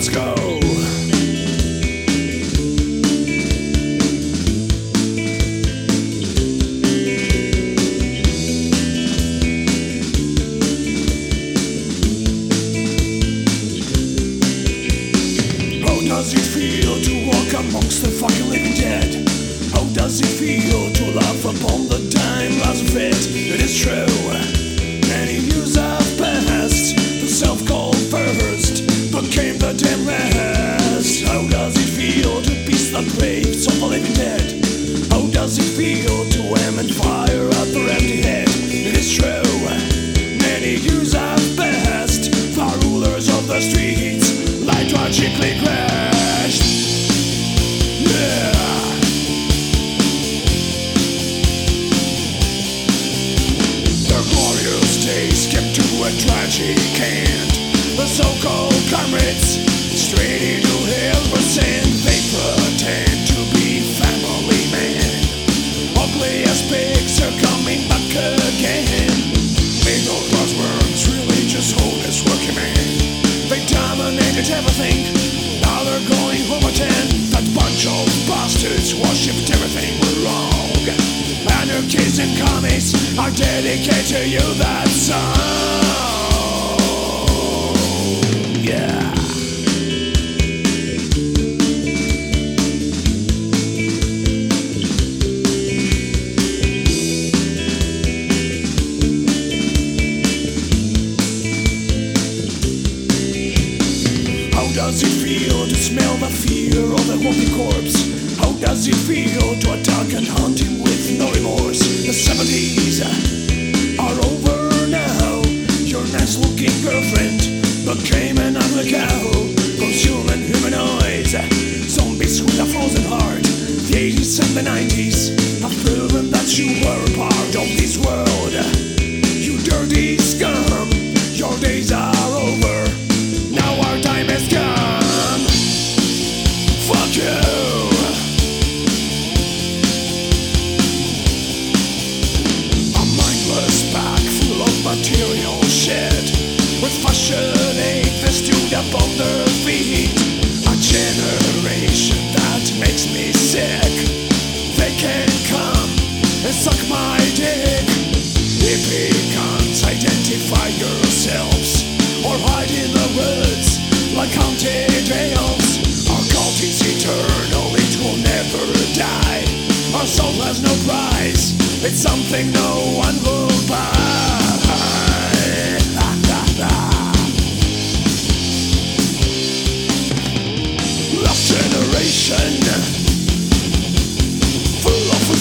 let's go. How does it feel to walk amongst the fucking living dead? How does it feel to laugh upon the time as of it? It is true. Many years have passed. Empty head? It is true. Many years have passed. The rulers of the streets tragically crashed. Yeah. Glorious days to a tragic end. The so-called comrades straight bastards worshipped everything wrong. Anarchists and commies are dedicated to you that song. Yeah. How does it feel to smell the fear of a walking corpse? Does it feel to attack and hunt him with no remorse? The 70s are over now. Your nice looking girlfriend became an ugly cow. Consuming humanoids, zombies with a frozen heart. The 80s and the 90s have proven that you were a part of this world. Full of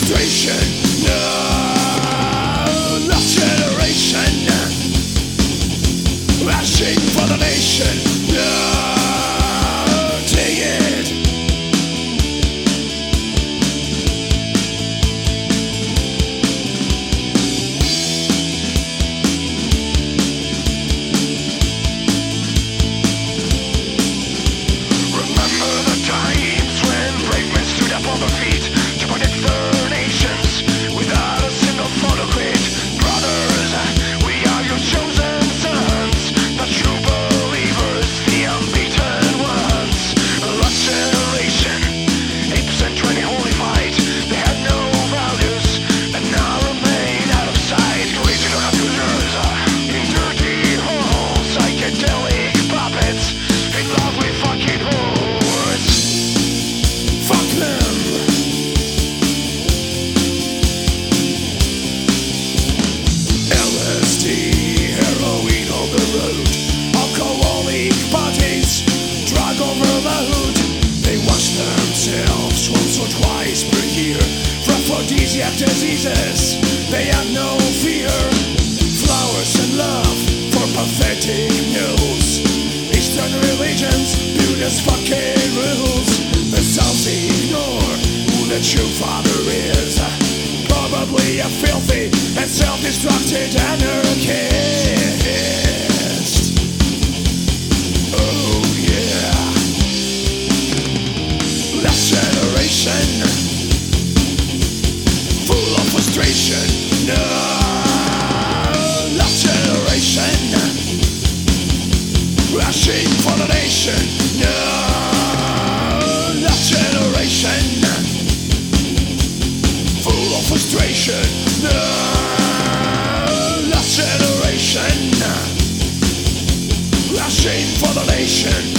frustration. Aphrodisiac diseases. They have no fear. Flowers and love for pathetic news. Eastern religions build as fucking rules. The South ignore who the true father is. Probably a filthy and self-destructed anarchist. Shame for the nation.